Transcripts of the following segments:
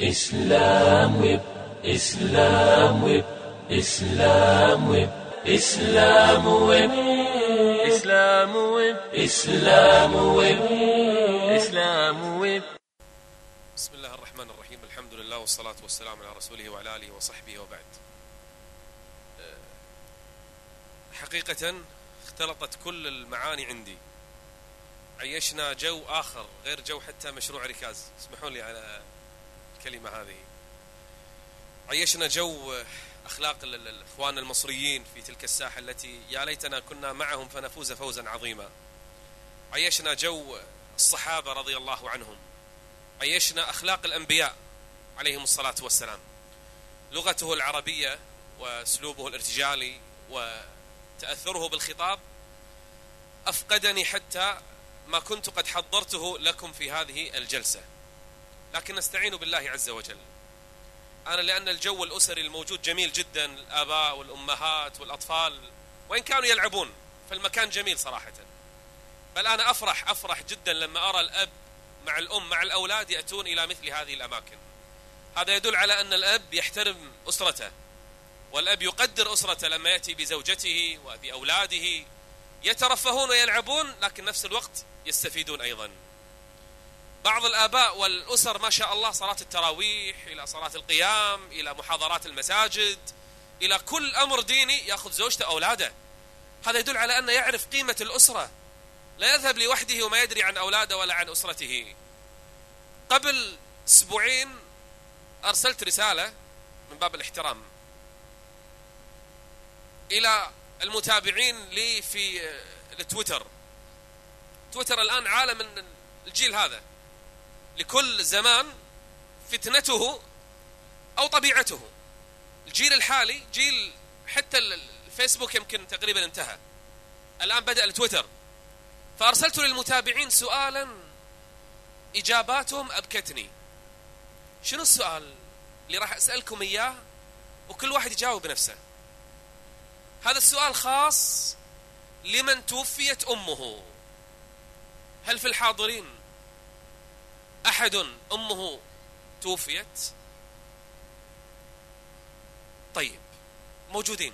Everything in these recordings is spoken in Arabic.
إسلام ويب إسلام ويب إسلام ويب إسلام ويب إسلام ويب إسلام ويب إسلام ويب بسم الله الرحمن الرحيم الحمد لله والصلاة والسلام على رسوله وعلى آله وصحبه وبعد حقيقة اختلطت كل المعاني عندي عيشنا جو آخر غير جو حتى مشروع ركاز اسمحوا لي على الكلمة هذه. عيشنا جو أخلاق ال- ال- الإخوان المصريين في تلك الساحة التي يا ليتنا كنا معهم فنفوز فوزا عظيما. عيشنا جو الصحابة رضي الله عنهم. عيشنا أخلاق الأنبياء عليهم الصلاة والسلام. لغته العربية وأسلوبه الارتجالي وتأثره بالخطاب أفقدني حتى ما كنت قد حضرته لكم في هذه الجلسة. لكن نستعين بالله عز وجل. أنا لأن الجو الأسري الموجود جميل جدا الآباء والأمهات والأطفال وإن كانوا يلعبون فالمكان جميل صراحة. بل أنا أفرح أفرح جدا لما أرى الأب مع الأم مع الأولاد يأتون إلى مثل هذه الأماكن. هذا يدل على أن الأب يحترم أسرته والأب يقدر أسرته لما يأتي بزوجته وبأولاده. يترفهون ويلعبون لكن نفس الوقت يستفيدون أيضا. بعض الآباء والأسر ما شاء الله صلاة التراويح إلى صلاة القيام إلى محاضرات المساجد إلى كل أمر ديني يأخذ زوجته أولاده. هذا يدل على أنه يعرف قيمة الأسرة. لا يذهب لوحده وما يدري عن أولاده ولا عن أسرته. قبل أسبوعين أرسلت رسالة من باب الاحترام إلى المتابعين لي في آه، التويتر تويتر الآن عالم الجيل هذا. لكل زمان فتنته أو طبيعته. الجيل الحالي جيل حتى ال- الفيسبوك يمكن تقريبا انتهى. الآن بدأ التويتر. فأرسلت للمتابعين سؤالا إجاباتهم أبكتني. شنو السؤال اللي راح أسألكم إياه؟ وكل واحد يجاوب بنفسه. هذا السؤال خاص لمن توفيت أمه. هل في الحاضرين؟ أحد أمه توفيت. طيب موجودين.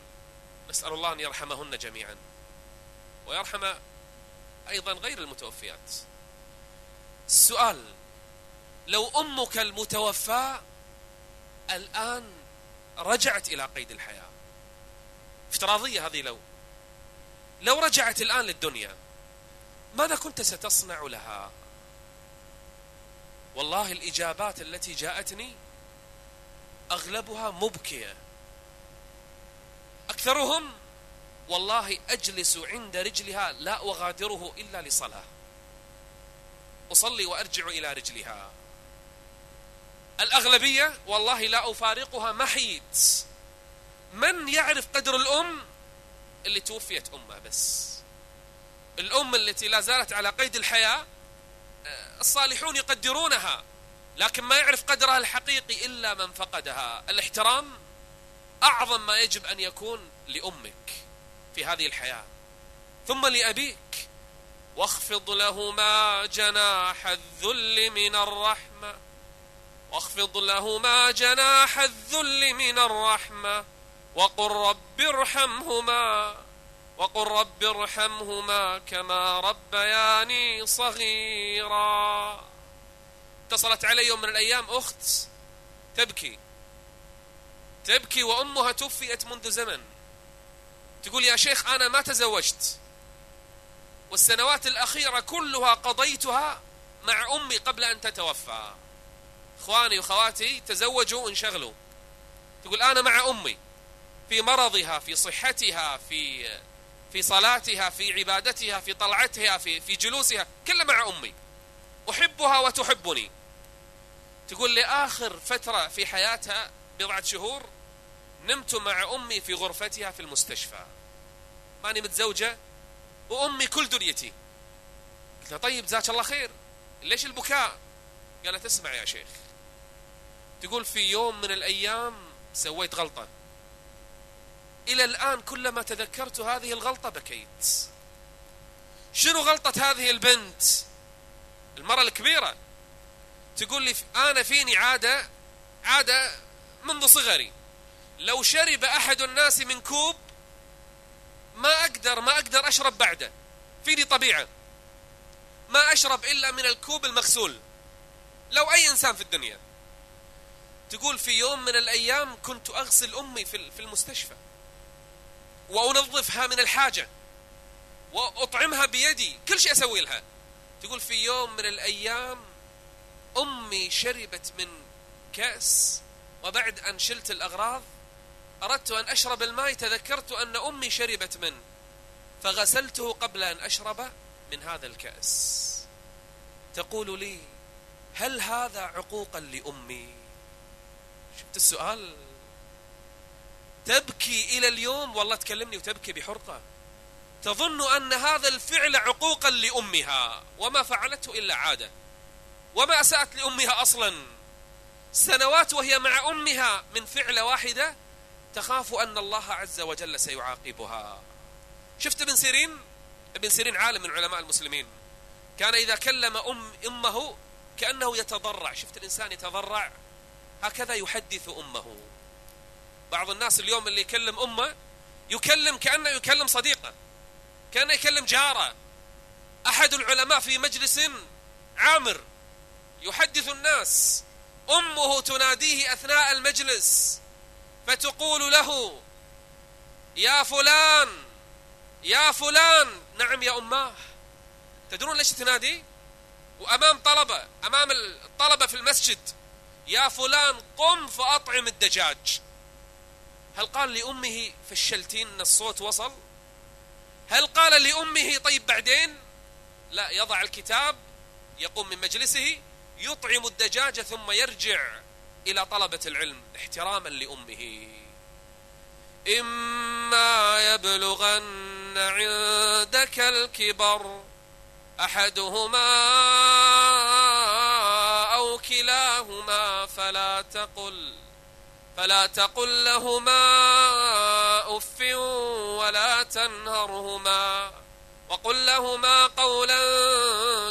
نسأل الله أن يرحمهن جميعا. ويرحم أيضا غير المتوفيات. السؤال لو أمك المتوفاة الآن رجعت إلى قيد الحياة افتراضية هذه لو لو رجعت الآن للدنيا ماذا كنت ستصنع لها؟ والله الإجابات التي جاءتني أغلبها مبكية. أكثرهم والله أجلس عند رجلها لا أغادره إلا لصلاة. أصلي وأرجع إلى رجلها. الأغلبية والله لا أفارقها محيت من يعرف قدر الأم؟ اللي توفيت أمها بس. الأم التي لا زالت على قيد الحياة الصالحون يقدرونها لكن ما يعرف قدرها الحقيقي إلا من فقدها. الاحترام أعظم ما يجب أن يكون لأمك في هذه الحياة. ثم لأبيك واخفض لهما جناح الذل من الرحمة. واخفض لهما جناح الذل من الرحمة. وقل رب ارحمهما. وقل رب ارحمهما كما ربياني صغيرا. اتصلت علي يوم من الأيام أخت تبكي. تبكي وأمها توفيت منذ زمن. تقول يا شيخ أنا ما تزوجت. والسنوات الأخيرة كلها قضيتها مع أمي قبل أن تتوفى. إخواني وخواتي تزوجوا وانشغلوا. تقول أنا مع أمي في مرضها في صحتها في في صلاتها في عبادتها في طلعتها في في جلوسها كله مع أمي. أحبها وتحبني. تقول لي آخر فترة في حياتها بضعة شهور نمت مع أمي في غرفتها في المستشفى. ماني متزوجة وأمي كل دنيتي. قلت لها طيب جزاك الله خير. ليش البكاء؟ قالت اسمع يا شيخ. تقول في يوم من الأيام سويت غلطة. إلى الآن كلما تذكرت هذه الغلطة بكيت. شنو غلطة هذه البنت؟ المرأة الكبيرة. تقول لي أنا فيني عادة عادة منذ صغري. لو شرب أحد الناس من كوب ما أقدر ما أقدر أشرب بعده. فيني طبيعة. ما أشرب إلا من الكوب المغسول. لو أي إنسان في الدنيا. تقول في يوم من الأيام كنت أغسل أمي في المستشفى. وأنظفها من الحاجة. وأطعمها بيدي. كل شيء أسوي لها. تقول في يوم من الأيام أمي شربت من كأس وبعد أن شلت الأغراض أردت أن أشرب الماء تذكرت أن أمي شربت منه فغسلته قبل أن أشرب من هذا الكأس. تقول لي هل هذا عقوقا لأمي؟ شفت السؤال؟ تبكي إلى اليوم والله تكلمني وتبكي بحرقة. تظن أن هذا الفعل عقوقا لأمها وما فعلته إلا عادة. وما أسأت لأمها أصلا. سنوات وهي مع أمها من فعلة واحدة تخاف أن الله عز وجل سيعاقبها. شفت ابن سيرين؟ ابن سيرين عالم من علماء المسلمين. كان إذا كلم أم أمه كأنه يتضرع. شفت الإنسان يتضرع؟ هكذا يحدث أمه. بعض الناس اليوم اللي يكلم أمه يكلم كأنه يكلم صديقه كأنه يكلم جاره. أحد العلماء في مجلس عامر يحدث الناس أمه تناديه أثناء المجلس فتقول له يا فلان يا فلان. نعم يا أماه تدرون ليش تنادي؟ وأمام طلبة أمام الطلبة في المسجد يا فلان قم فأطعم الدجاج. هل قال لأمه فشلتين أن الصوت وصل؟ هل قال لأمه طيب بعدين؟ لا يضع الكتاب يقوم من مجلسه يطعم الدجاج ثم يرجع إلى طلبة العلم احتراما لأمه. إما يبلغن عندك الكبر أحدهما أو كلاهما فلا تقل. فلا تقل لهما أف ولا تنهرهما وقل لهما قولا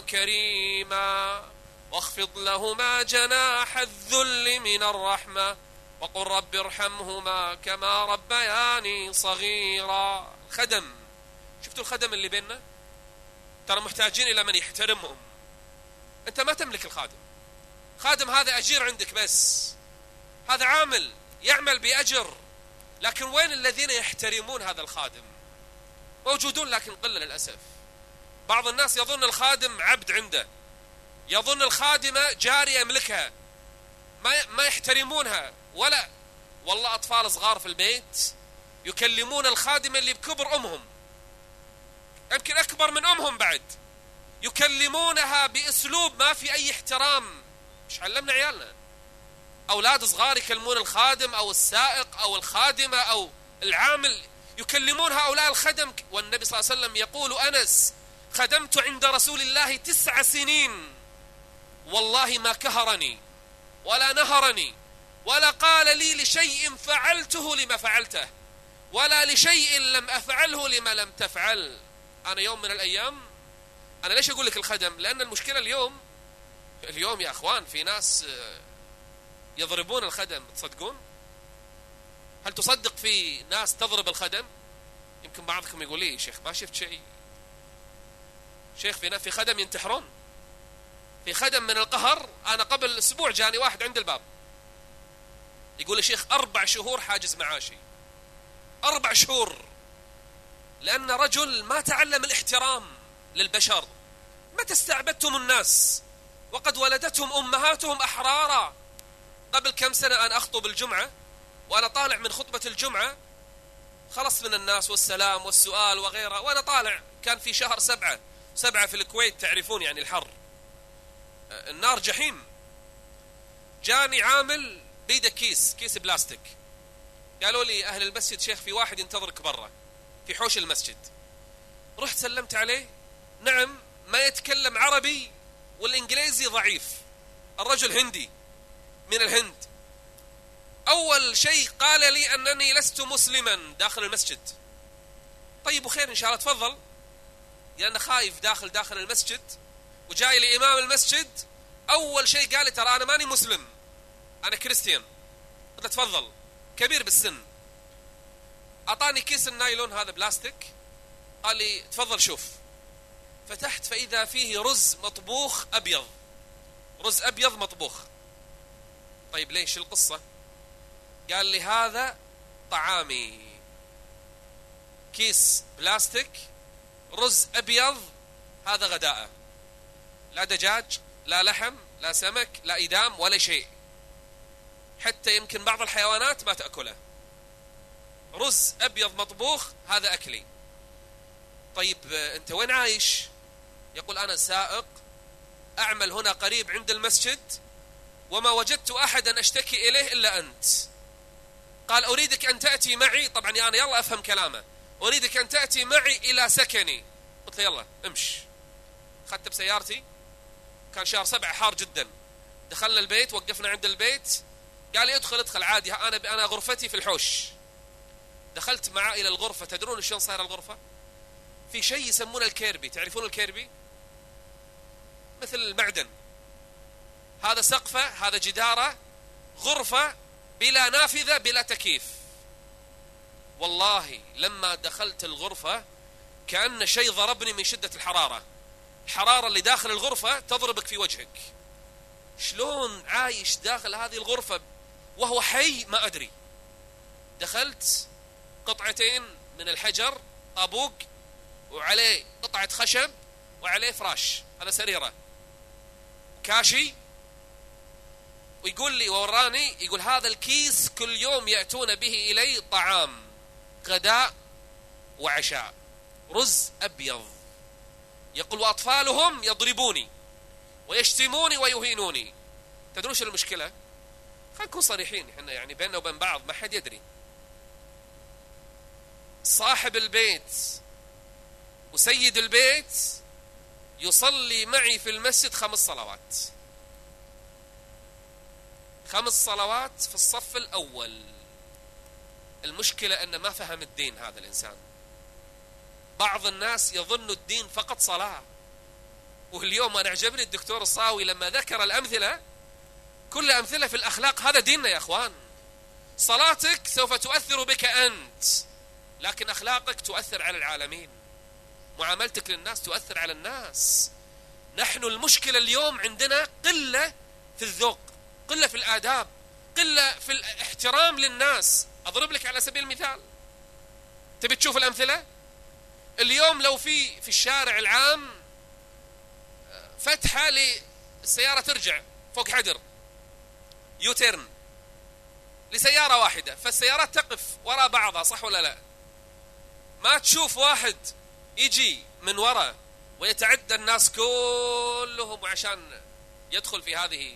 كريما واخفض لهما جناح الذل من الرحمة وقل رب ارحمهما كما ربياني صغيرا. خدم شفتوا الخدم اللي بيننا؟ ترى محتاجين إلى من يحترمهم. أنت ما تملك الخادم. خادم هذا أجير عندك بس. هذا عامل يعمل بأجر. لكن وين الذين يحترمون هذا الخادم؟ موجودون لكن قلة للأسف. بعض الناس يظن الخادم عبد عنده. يظن الخادمة جارية يملكها. ما ما يحترمونها. ولا والله أطفال صغار في البيت يكلمون الخادمة اللي بكبر أمهم. يمكن أكبر من أمهم بعد. يكلمونها بأسلوب ما في أي احترام. مش علمنا عيالنا؟ أولاد صغار يكلمون الخادم أو السائق أو الخادمة أو العامل يكلمون هؤلاء الخدم. والنبي صلى الله عليه وسلم يقول أنس خدمت عند رسول الله تسع سنين. والله ما كهرني ولا نهرني ولا قال لي لشيء فعلته لما فعلته ولا لشيء لم أفعله لما لم تفعل. أنا يوم من الأيام أنا ليش أقول لك الخدم؟ لأن المشكلة اليوم اليوم يا أخوان في ناس آه، يضربون الخدم تصدقون؟ هل تصدق في ناس تضرب الخدم؟ يمكن بعضكم يقول لي شيخ ما شفت شيء. شيخ في في خدم ينتحرون. في خدم من القهر أنا قبل أسبوع جاني واحد عند الباب. يقول لي شيخ أربع شهور حاجز معاشي. أربع شهور. لأن رجل ما تعلم الاحترام للبشر. متى استعبدتم الناس؟ وقد ولدتهم أمهاتهم أحرارا. قبل كم سنة أنا أخطب الجمعة؟ وأنا طالع من خطبة الجمعة. خلص من الناس والسلام والسؤال وغيره. وأنا طالع. كان في شهر سبعة. سبعة في الكويت تعرفون يعني الحر. النار جحيم. جاني عامل بيده كيس كيس بلاستيك. قالوا لي أهل المسجد شيخ في واحد ينتظرك برا في حوش المسجد. رحت سلمت عليه. نعم ما يتكلم عربي والإنجليزي ضعيف. الرجل هندي. من الهند. أول شيء قال لي أنني لست مسلما داخل المسجد. طيب وخير إن شاء الله تفضل. لأنه خايف داخل داخل المسجد. وجاي لإمام المسجد أول شيء قال لي ترى أنا ماني مسلم أنا كريستيان. قلت له تفضل. كبير بالسن. أعطاني كيس النايلون هذا بلاستيك. قال لي تفضل شوف. فتحت فإذا فيه رز مطبوخ أبيض. رز أبيض مطبوخ. طيب ليش القصة؟ قال لي هذا طعامي. كيس بلاستيك رز أبيض هذا غداءه لا دجاج لا لحم لا سمك لا إدام ولا شيء. حتى يمكن بعض الحيوانات ما تأكله. رز أبيض مطبوخ هذا أكلي. طيب أنت وين عايش؟ يقول أنا سائق أعمل هنا قريب عند المسجد. وما وجدت أحدا أشتكي إليه إلا أنت. قال أريدك أن تأتي معي. طبعا أنا يعني يلا أفهم كلامه. أريدك أن تأتي معي إلى سكني. قلت له يلا امش. أخذت بسيارتي. كان شهر سبعة حار جدا. دخلنا البيت وقفنا عند البيت. قال لي ادخل ادخل عادي. أنا أنا غرفتي في الحوش. دخلت معه إلى الغرفة. تدرون شلون صايره الغرفة؟ في شيء يسمونه الكيربي. تعرفون الكيربي؟ مثل المعدن. هذا سقفة هذا جدارة غرفة بلا نافذة بلا تكييف. والله لما دخلت الغرفة كأن شيء ضربني من شدة الحرارة. الحرارة اللي داخل الغرفة تضربك في وجهك. شلون عايش داخل هذه الغرفة وهو حي ما أدري. دخلت قطعتين من الحجر طابوق وعليه قطعة خشب وعليه فراش. هذا سريرة. كاشي ويقول لي ووراني يقول هذا الكيس كل يوم يأتون به إلي طعام غداء وعشاء رز أبيض. يقول وأطفالهم يضربوني ويشتموني ويهينوني. تدرون شو المشكلة؟ خلينا نكون صريحين إحنا يعني بيننا وبين بعض ما حد يدري. صاحب البيت وسيد البيت يصلي معي في المسجد خمس صلوات. خمس صلوات في الصف الأول. المشكلة أنه ما فهم الدين هذا الإنسان. بعض الناس يظن الدين فقط صلاة. واليوم أنا عجبني الدكتور الصاوي لما ذكر الأمثلة كل أمثلة في الأخلاق هذا ديننا يا أخوان. صلاتك سوف تؤثر بك أنت لكن أخلاقك تؤثر على العالمين. معاملتك للناس تؤثر على الناس. نحن المشكلة اليوم عندنا قلة في الذوق. قلة في الآداب قلة في الاحترام للناس. أضرب لك على سبيل المثال. تبي تشوف الأمثلة؟ اليوم لو في في الشارع العام فتحة للسيارة ترجع فوق حدر. يوتيرن. لسيارة واحدة. فالسيارات تقف وراء بعضها صح ولا لا؟ ما تشوف واحد يجي من وراء ويتعدى الناس كلهم عشان يدخل في هذه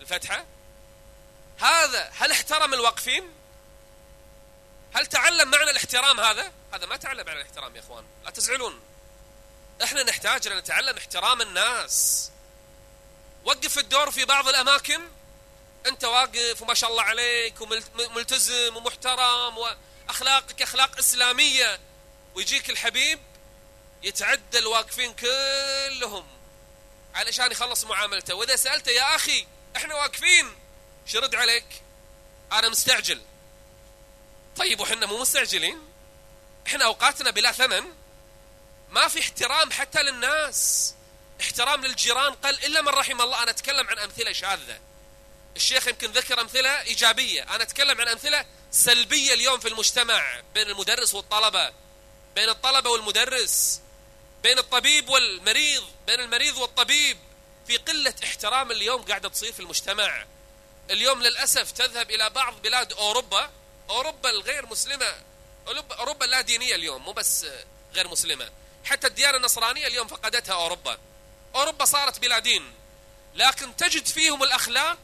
الفتحة. هذا هل احترم الواقفين؟ هل تعلم معنى الاحترام هذا؟ هذا ما تعلم معنى الاحترام يا إخوان لا تزعلون. إحنا نحتاج أن نتعلم احترام الناس. وقف الدور في بعض الأماكن. أنت واقف وما شاء الله عليك وملتزم ومحترم وأخلاقك أخلاق إسلامية. ويجيك الحبيب يتعدى الواقفين كلهم علشان يخلص معاملته. وإذا سألته يا أخي إحنا واقفين. شرد عليك؟ أنا مستعجل. طيب وحنا مو مستعجلين؟ إحنا أوقاتنا بلا ثمن. ما في احترام حتى للناس. احترام للجيران قل إلا من رحم الله. أنا أتكلم عن أمثلة شاذة. الشيخ يمكن ذكر أمثلة إيجابية. أنا أتكلم عن أمثلة سلبية اليوم في المجتمع بين المدرس والطلبة بين الطلبة والمدرس بين الطبيب والمريض بين المريض والطبيب. في قلة احترام اليوم قاعدة تصير في المجتمع. اليوم للأسف تذهب إلى بعض بلاد أوروبا أوروبا الغير مسلمة. أوروبا اللا دينية اليوم مو بس غير مسلمة. حتى الديانة النصرانية اليوم فقدتها أوروبا. أوروبا صارت بلا دين. لكن تجد فيهم الأخلاق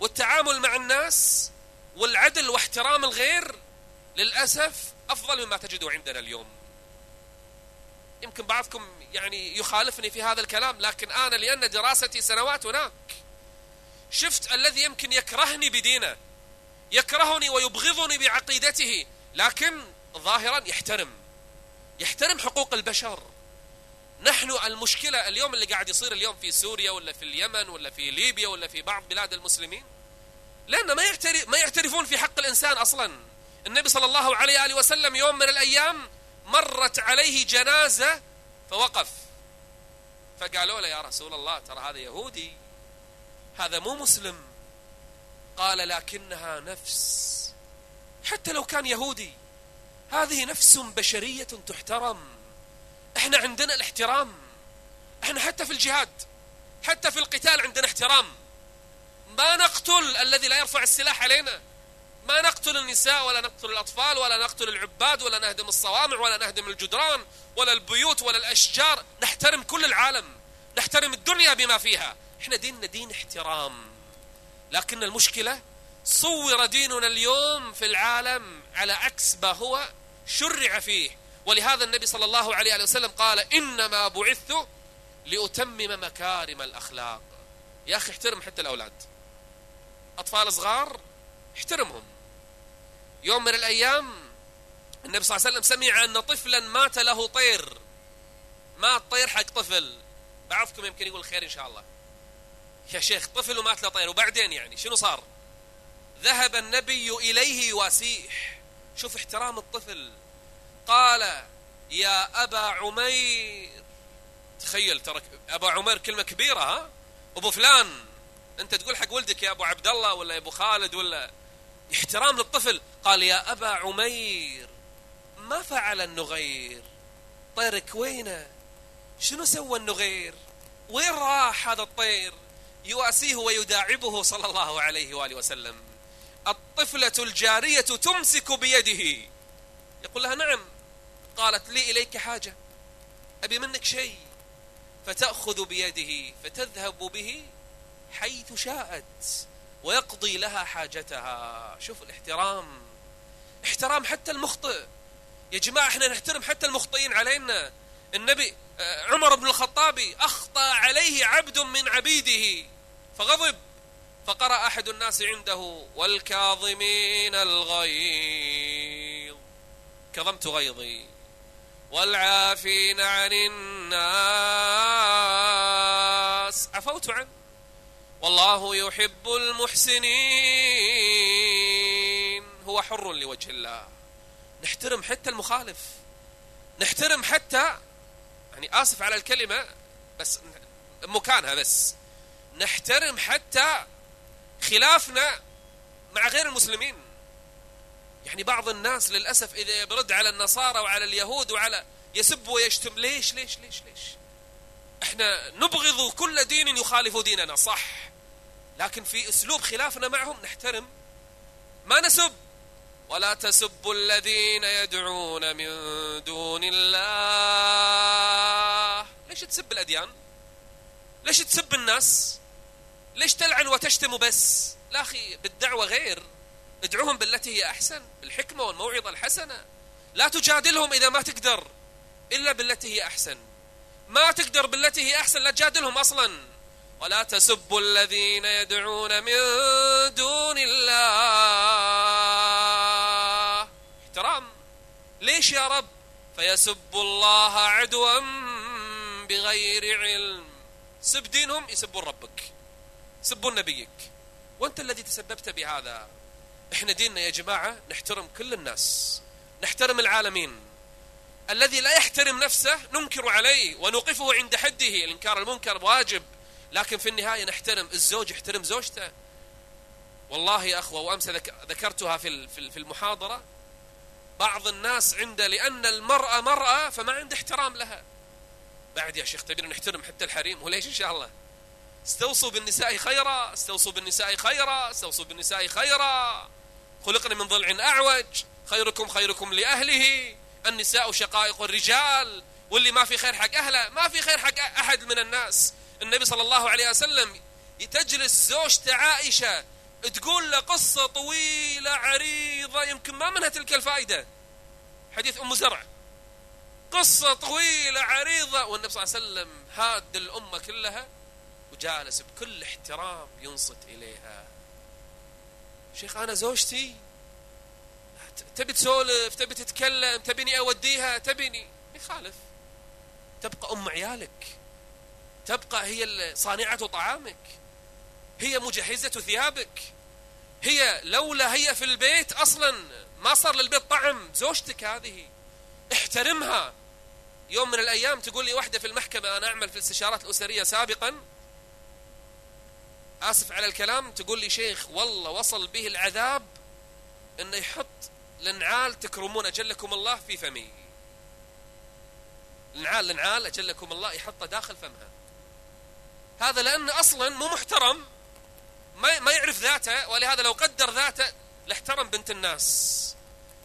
والتعامل مع الناس والعدل واحترام الغير للأسف أفضل مما تجده عندنا اليوم. يمكن بعضكم يعني يخالفني في هذا الكلام لكن أنا لأن دراستي سنوات هناك شفت الذي يمكن يكرهني بدينه يكرهني ويبغضني بعقيدته لكن ظاهرا يحترم يحترم حقوق البشر. نحن المشكلة اليوم اللي قاعد يصير اليوم في سوريا ولا في اليمن ولا في ليبيا ولا في بعض بلاد المسلمين لأن ما يعترف ما يعترفون في حق الإنسان أصلا. النبي صلى الله عليه وآله وسلم يوم من الأيام مرت عليه جنازة فوقف. فقالوا له يا رسول الله ترى هذا يهودي هذا مو مسلم. قال لكنها نفس. حتى لو كان يهودي هذه نفس بشرية تحترم. إحنا عندنا الاحترام. إحنا حتى في الجهاد حتى في القتال عندنا احترام. ما نقتل الذي لا يرفع السلاح علينا. ما نقتل النساء ولا نقتل الأطفال ولا نقتل العباد ولا نهدم الصوامع ولا نهدم الجدران ولا البيوت ولا الأشجار. نحترم كل العالم. نحترم الدنيا بما فيها. إحنا ديننا دين احترام. لكن المشكلة صور ديننا اليوم في العالم على عكس ما هو شرع فيه. ولهذا النبي صلى الله عليه وسلم قال إنما بعثت لأتمم مكارم الأخلاق. يا أخي احترم حتى الأولاد. أطفال صغار احترمهم. يوم من الأيام النبي صلى الله عليه وسلم سمع أن طفلا مات له طير. مات طير حق طفل. بعضكم يمكن يقول خير إن شاء الله. يا شيخ طفل ومات له طير. وبعدين يعني شنو صار؟ ذهب النبي إليه يواسيه شوف احترام الطفل. قال يا أبا عمير. تخيل ترى أبا عمير كلمة كبيرة ها؟ أبو فلان أنت تقول حق ولدك يا أبو عبد الله ولا يا أبو خالد ولا احترام للطفل. قال يا أبا عمير ما فعل النغير؟ طيرك وينه؟ شنو سوى النغير؟ وين راح هذا الطير؟ يواسيه ويداعبه صلى الله عليه وآله وسلم. الطفلة الجارية تمسك بيده. يقول لها نعم. قالت لي إليك حاجة. أبي منك شيء. فتأخذ بيده فتذهب به حيث شاءت. ويقضي لها حاجتها. شوف الاحترام احترام حتى المخطئ. يا جماعة إحنا نحترم حتى المخطئين علينا. النبي آه، عمر بن الخطاب أخطأ عليه عبد من عبيده فغضب. فقرأ أحد الناس عنده والكاظمين الغيظ كظمت غيظي. والعافين عن الناس عفوت عنه. والله يحب المحسنين. هو حر لوجه الله. نحترم حتى المخالف. نحترم حتى يعني آسف على الكلمة بس مكانها بس. نحترم حتى خلافنا مع غير المسلمين. يعني بعض الناس للأسف إذا يبرد على النصارى وعلى اليهود وعلى يسب ويشتم ليش ليش ليش ليش؟ إحنا نبغض كل دين يخالف ديننا صح. لكن في أسلوب خلافنا معهم نحترم. ما نسب. ولا تسبوا الذين يدعون من دون الله. ليش تسب الأديان؟ ليش تسب الناس؟ ليش تلعن وتشتم بس لا أخي بالدعوة غير. ادعوهم بالتي هي أحسن بالحكمة والموعظة الحسنة. لا تجادلهم إذا ما تقدر إلا بالتي هي أحسن. ما تقدر بالتي هي أحسن لا تجادلهم أصلا. ولا تسبوا الذين يدعون من دون الله. احترام. ليش يا رب؟ فيسبوا الله عدوا بغير علم. سب دينهم يسبون ربك. يسبون نبيك. وأنت الذي تسببت بهذا. إحنا ديننا يا جماعة نحترم كل الناس. نحترم العالمين. الذي لا يحترم نفسه ننكر عليه ونوقفه عند حده. الإنكار المنكر واجب لكن في النهاية نحترم الزوج يحترم زوجته. والله يا أخوة وأمس ذكرتها في المحاضرة. بعض الناس عنده لأن المرأة مرأة فما عنده احترام لها. بعد يا شيخ تبين نحترم حتى الحريم وليش إن شاء الله؟ استوصوا بالنساء خيرا استوصوا بالنساء خيرا استوصوا بالنساء خيرا. خلقنا من ضلع أعوج. خيركم خيركم لأهله. النساء شقائق الرجال. واللي ما في خير حق أهله ما في خير حق أحد من الناس. النبي صلى الله عليه وسلم تجلس زوجته عائشة تقول له قصة طويلة عريضة يمكن ما منها تلك الفائدة. حديث أم زرع. قصة طويلة عريضة والنبي صلى الله عليه وسلم هاد الأمة كلها وجالس بكل احترام ينصت إليها. شيخ أنا زوجتي تبي تسولف تبي تتكلم تبيني أوديها تبيني. يخالف. تبقى أم عيالك. تبقى هي صانعة طعامك. هي مجهزة ثيابك. هي لولا هي في البيت أصلا ما صار للبيت طعم. زوجتك هذه احترمها. يوم من الأيام تقول لي واحدة في المحكمة أنا أعمل في الاستشارات الأسرية سابقا. آسف على الكلام. تقول لي شيخ والله وصل به العذاب إنه يحط لنعال تكرمون أجلكم الله في فمي لنعال لنعال أجلكم الله يحطه داخل فمها. هذا لأنه أصلا مو محترم ما ما يعرف ذاته ولهذا لو قدر ذاته لاحترم بنت الناس.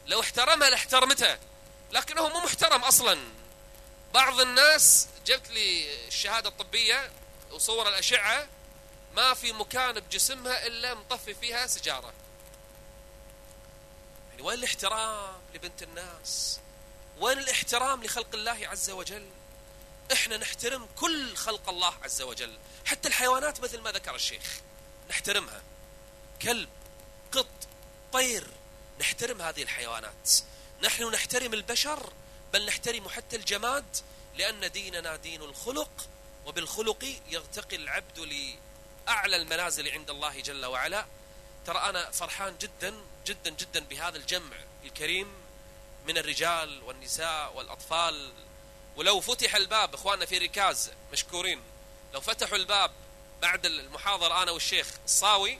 لو احترمها لاحترمته لكنه مو محترم أصلا. بعض الناس جبت لي الشهادة الطبية وصور الأشعة ما في مكان بجسمها إلا مطفي فيها سيجارة. يعني وين الاحترام لبنت الناس؟ وين الاحترام لخلق الله عز وجل؟ إحنا نحترم كل خلق الله عز وجل حتى الحيوانات مثل ما ذكر الشيخ نحترمها. كلب قط طير نحترم هذه الحيوانات. نحن نحترم البشر بل نحترم حتى الجماد لأن ديننا دين الخلق وبالخلق يرتقي العبد لأعلى المنازل عند الله جل وعلا. ترى أنا فرحان جدا جدا جدا بهذا الجمع الكريم من الرجال والنساء والأطفال. ولو فتح الباب إخواننا في ركاز مشكورين. لو فتحوا الباب بعد المحاضرة أنا والشيخ الصاوي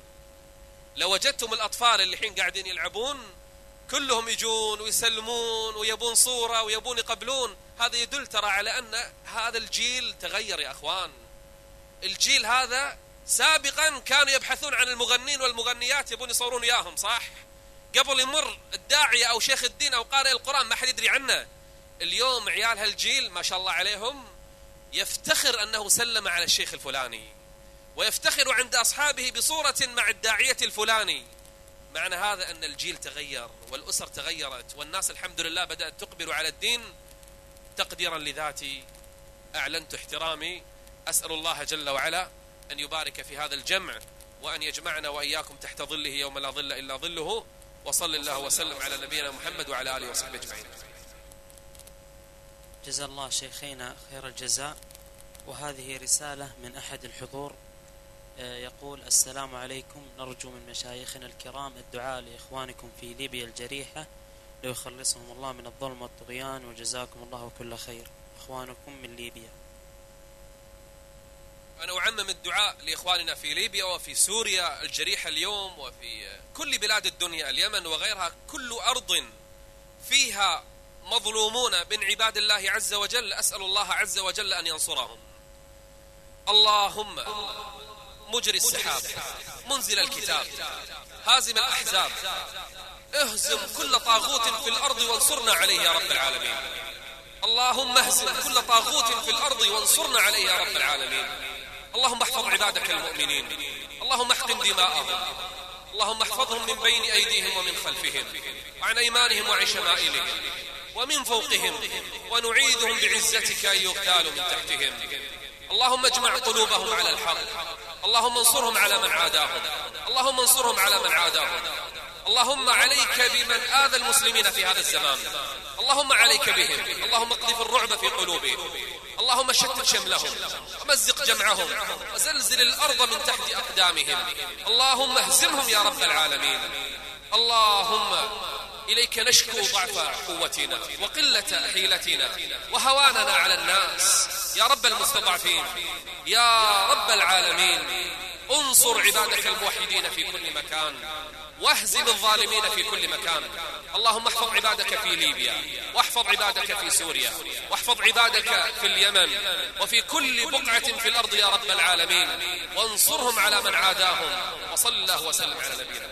لو وجدتم الأطفال اللي الحين قاعدين يلعبون كلهم يجون ويسلمون ويبون صورة ويبون يقبلون. هذا يدل ترى على أن هذا الجيل تغير يا أخوان. الجيل هذا سابقا كانوا يبحثون عن المغنين والمغنيات يبون يصورون وياهم صح؟ قبل يمر الداعية أو شيخ الدين أو قارئ القرآن ما حد يدري عنه. اليوم عيال هالجيل ما شاء الله عليهم يفتخر أنه سلم على الشيخ الفلاني ويفتخر عند أصحابه بصورة مع الداعية الفلاني. معنى هذا أن الجيل تغير والأسر تغيرت والناس الحمد لله بدأت تقبل على الدين تقديرا لذاتي. أعلنت احترامي. أسأل الله جل وعلا أن يبارك في هذا الجمع وأن يجمعنا وإياكم تحت ظله يوم لا ظل إلا ظله. وصل الله وسلم على نبينا محمد وعلى آله وصحبه أجمعين. جزا الله شيخينا خير الجزاء. وهذه رسالة من أحد الحضور آه، يقول السلام عليكم. نرجو من مشايخنا الكرام الدعاء لإخوانكم في ليبيا الجريحة ليخلصهم الله من الظلم والطغيان وجزاكم الله كل خير. إخوانكم من ليبيا. أنا أعمم الدعاء لإخواننا في ليبيا وفي سوريا الجريحة اليوم وفي كل بلاد الدنيا اليمن وغيرها كل أرض فيها مظلومون من عباد الله عز وجل أسأل الله عز وجل أن ينصرهم. اللهم مجري السحاب منزل الكتاب هازم الأحزاب اهزم كل طاغوت في الأرض وانصرنا عليه يا رب العالمين. اللهم اهزم كل طاغوت في الأرض وانصرنا عليه يا رب العالمين. اللهم احفظ عبادك المؤمنين. اللهم احقن دماءهم. اللهم احفظهم من بين أيديهم ومن خلفهم. وعن أيمانهم وعن شمائلهم. ومن فوقهم ونعيذهم بعزتك أن يغتالوا من تحتهم. اللهم اجمع قلوبهم على الحق. اللهم انصرهم على من عاداهم. اللهم انصرهم على من عاداهم. اللهم عليك بمن آذى المسلمين في هذا الزمان. اللهم عليك بهم. اللهم اقذف الرعب في قلوبهم. اللهم شتت شملهم. ومزق جمعهم. وزلزل الأرض من تحت أقدامهم. اللهم اهزمهم يا رب العالمين. اللهم إليك نشكو ضعف قوتنا وقلة حيلتنا وهواننا على الناس. يا رب المستضعفين يا رب العالمين انصر عبادك الموحدين في كل مكان واهزم الظالمين في كل مكان. اللهم احفظ عبادك في ليبيا واحفظ عبادك في سوريا واحفظ عبادك في اليمن وفي كل بقعة في الأرض يا رب العالمين. وانصرهم على من عاداهم وصلى الله وسلم على نبينا